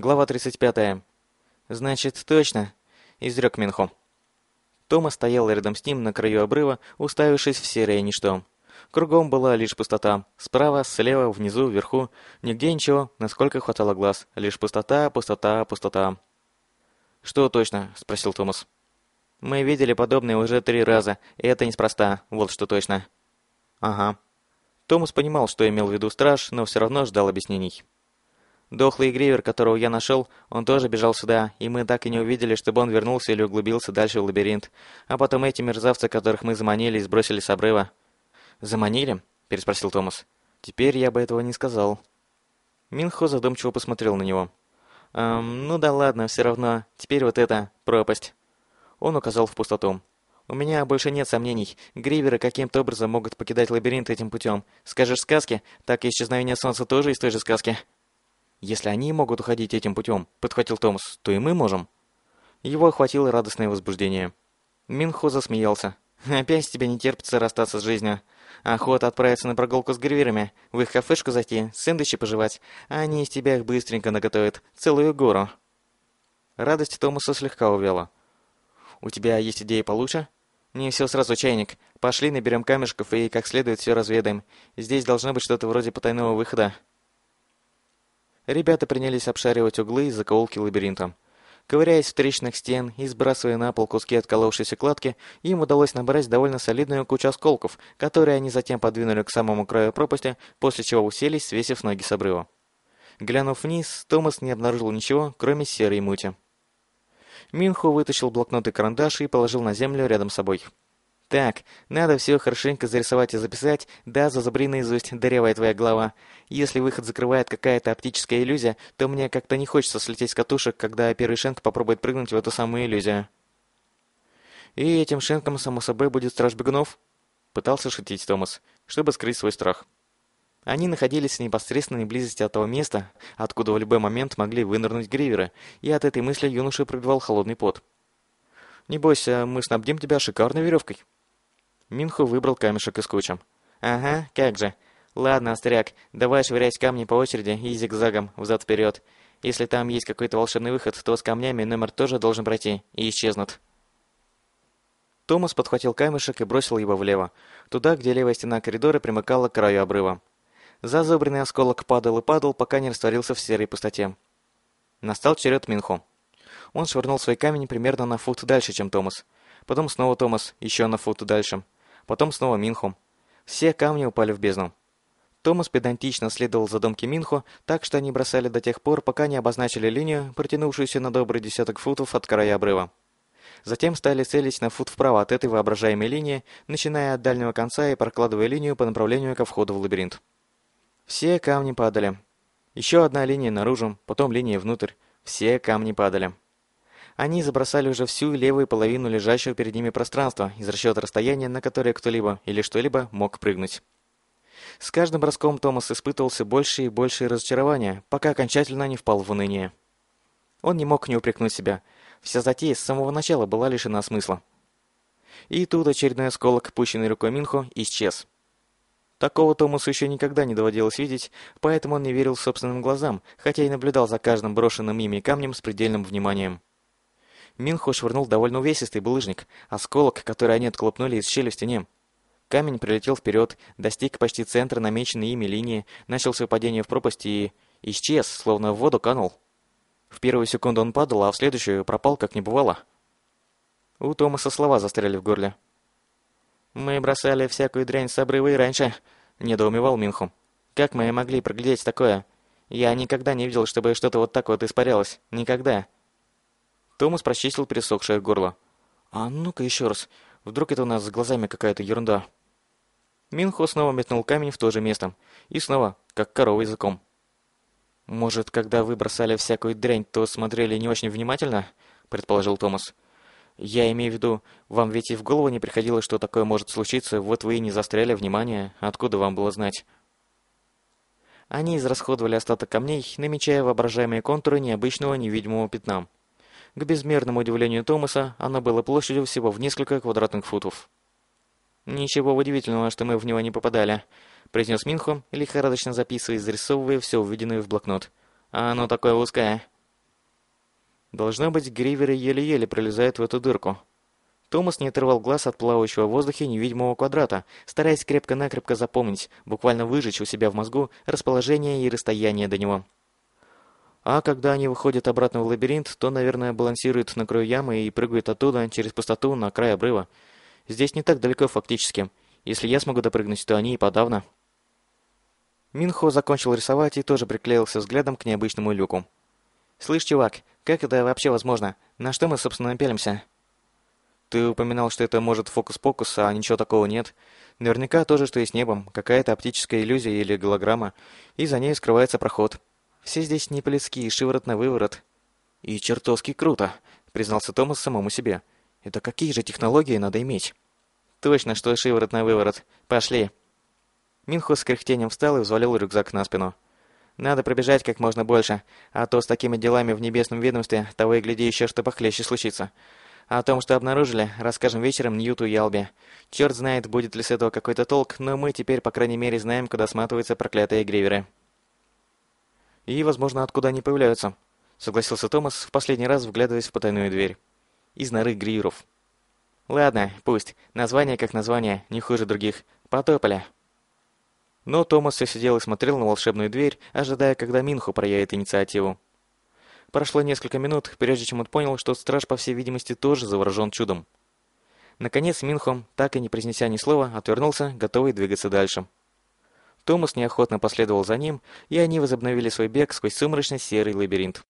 Глава 35. «Значит, точно», — изрек Минхо. Тома стоял рядом с ним на краю обрыва, уставившись в серое ничто. Кругом была лишь пустота. Справа, слева, внизу, вверху. Нигде ничего, насколько хватало глаз. Лишь пустота, пустота, пустота. «Что точно?» — спросил Томас. «Мы видели подобное уже три раза, и это неспроста, вот что точно». «Ага». Томас понимал, что имел в виду страж, но все равно ждал объяснений. Дохлый гривер, которого я нашел, он тоже бежал сюда, и мы так и не увидели, чтобы он вернулся или углубился дальше в лабиринт. А потом эти мерзавцы, которых мы заманили и сбросили с обрыва. «Заманили?» – переспросил Томас. «Теперь я бы этого не сказал». Минхо задумчиво посмотрел на него. «Эм, ну да ладно, все равно. Теперь вот это, пропасть». Он указал в пустоту. «У меня больше нет сомнений. Гриверы каким-то образом могут покидать лабиринт этим путем. Скажешь сказки, так и исчезновение солнца тоже из той же сказки». «Если они могут уходить этим путем», — подхватил Томас, — «то и мы можем». Его охватило радостное возбуждение. Минхо засмеялся. «Опять тебе не терпится расстаться с жизнью. Охота отправиться на прогулку с гривирами, в их кафешку зайти, сэндвичи пожевать, а они из тебя их быстренько наготовят, целую гору». Радость Томаса слегка увяла. «У тебя есть идеи получше?» «Не все сразу, чайник. Пошли наберем камешков и как следует все разведаем. Здесь должно быть что-то вроде потайного выхода». Ребята принялись обшаривать углы и закоулки лабиринта. Ковыряясь в трещинах стен и сбрасывая на пол куски отколовшейся кладки, им удалось набрать довольно солидную кучу осколков, которые они затем подвинули к самому краю пропасти, после чего уселись, свесив ноги с обрыва. Глянув вниз, Томас не обнаружил ничего, кроме серой мути. Минху вытащил блокнот и карандаш и положил на землю рядом с собой. Так, надо все хорошенько зарисовать и записать, да, зазубри наизусть, дырявая твоя голова. Если выход закрывает какая-то оптическая иллюзия, то мне как-то не хочется слететь с катушек, когда первый Шенк попробует прыгнуть в эту самую иллюзию. И этим Шенком, само собой, будет страж бегунов? Пытался шутить Томас, чтобы скрыть свой страх. Они находились в непосредственной близости от того места, откуда в любой момент могли вынырнуть гриверы, и от этой мысли юноша пробивал холодный пот. «Не бойся, мы снабдим тебя шикарной веревкой», Минху выбрал камешек из кучи. «Ага, как же. Ладно, остряк, давай швырять камни по очереди и зигзагом, взад-вперед. Если там есть какой-то волшебный выход, то с камнями номер тоже должен пройти и исчезнут». Томас подхватил камешек и бросил его влево, туда, где левая стена коридора примыкала к краю обрыва. Зазубренный осколок падал и падал, пока не растворился в серой пустоте. Настал черед Минху. Он швырнул свой камень примерно на фут дальше, чем Томас. Потом снова Томас, еще на фут дальше. Потом снова Минху. Все камни упали в бездну. Томас педантично следовал за домки Минхо, так что они бросали до тех пор, пока не обозначили линию, протянувшуюся на добрый десяток футов от края обрыва. Затем стали целить на фут вправо от этой воображаемой линии, начиная от дальнего конца и прокладывая линию по направлению ко входу в лабиринт. Все камни падали. Еще одна линия наружу, потом линия внутрь. Все камни падали. Они забросали уже всю левую половину лежащего перед ними пространства из расчета расстояния, на которое кто-либо или что-либо мог прыгнуть. С каждым броском Томас испытывал все больше и больше разочарования, пока окончательно не впал в уныние. Он не мог не упрекнуть себя. Вся затея с самого начала была лишена смысла. И тут очередной осколок, пущенный рукой Минхо, исчез. Такого Томасу еще никогда не доводилось видеть, поэтому он не верил собственным глазам, хотя и наблюдал за каждым брошенным ими камнем с предельным вниманием. Минхо швырнул довольно увесистый булыжник, осколок, который они отклопнули из щели в стене. Камень прилетел вперед, достиг почти центра намеченной ими линии, начал свое падение в пропасть и... исчез, словно в воду канул. В первую секунду он падал, а в следующую пропал, как не бывало. У Томаса слова застряли в горле. «Мы бросали всякую дрянь с обрыва и раньше», — недоумевал Минху. «Как мы могли проглядеть такое? Я никогда не видел, чтобы что-то вот так вот испарялось. Никогда». Томас прочистил пересохшее горло. «А ну-ка еще раз. Вдруг это у нас с глазами какая-то ерунда?» Минхо снова метнул камень в то же место. И снова, как корова языком. «Может, когда вы бросали всякую дрянь, то смотрели не очень внимательно?» – предположил Томас. «Я имею в виду, вам ведь и в голову не приходило, что такое может случиться, вот вы и не застряли внимание, откуда вам было знать?» Они израсходовали остаток камней, намечая воображаемые контуры необычного невидимого пятна. К безмерному удивлению Томаса, оно было площадью всего в несколько квадратных футов. «Ничего удивительного, что мы в него не попадали», — произнес Минхо, лихорадочно записывая и зарисовывая все увиденное в блокнот. «А оно такое узкое». Должно быть, гриверы еле-еле пролезают в эту дырку. Томас не отрывал глаз от плавающего в воздухе невидимого квадрата, стараясь крепко-накрепко запомнить, буквально выжечь у себя в мозгу расположение и расстояние до него. А когда они выходят обратно в лабиринт, то, наверное, балансируют на краю ямы и прыгают оттуда через пустоту на край обрыва. Здесь не так далеко фактически. Если я смогу допрыгнуть, то они и подавно. Минхо закончил рисовать и тоже приклеился взглядом к необычному люку. «Слышь, чувак, как это вообще возможно? На что мы, собственно, пялимся?» Ты упоминал, что это может фокус-покус, а ничего такого нет. Наверняка то же, что и с небом. Какая-то оптическая иллюзия или голограмма. И за ней скрывается проход. Все здесь не по-людски, шиворот на выворот. И чертовски круто, признался Томас самому себе. Это какие же технологии надо иметь? Точно, что шиворот на выворот. Пошли. Минхо с кряхтением встал и взвалил рюкзак на спину. Надо пробежать как можно больше, а то с такими делами в небесном ведомстве того и гляди еще что похлеще случится. О том, что обнаружили, расскажем вечером Ньюту и Албе. Черт знает, будет ли с этого какой-то толк, но мы теперь, по крайней мере, знаем, куда сматываются проклятые гриверы. И, возможно, откуда они появляются, согласился Томас, в последний раз вглядываясь в потайную дверь. Из норы гриверов. Ладно, пусть. Название как название, не хуже других. Потопали. Но Томас все сидел и смотрел на волшебную дверь, ожидая, когда Минху проявит инициативу. Прошло несколько минут, прежде чем он понял, что страж, по всей видимости, тоже заворожен чудом. Наконец Минхом, так и не произнеся ни слова, отвернулся, готовый двигаться дальше. Томас неохотно последовал за ним, и они возобновили свой бег сквозь сумрачный серый лабиринт.